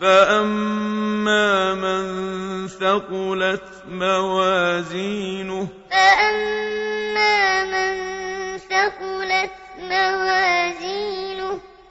فَأَمَّا مَن ثَقُلَتْ مَوَازِينُهُ فَأَمَّا مَن ثَقُلَتْ مَوَازِينُهُ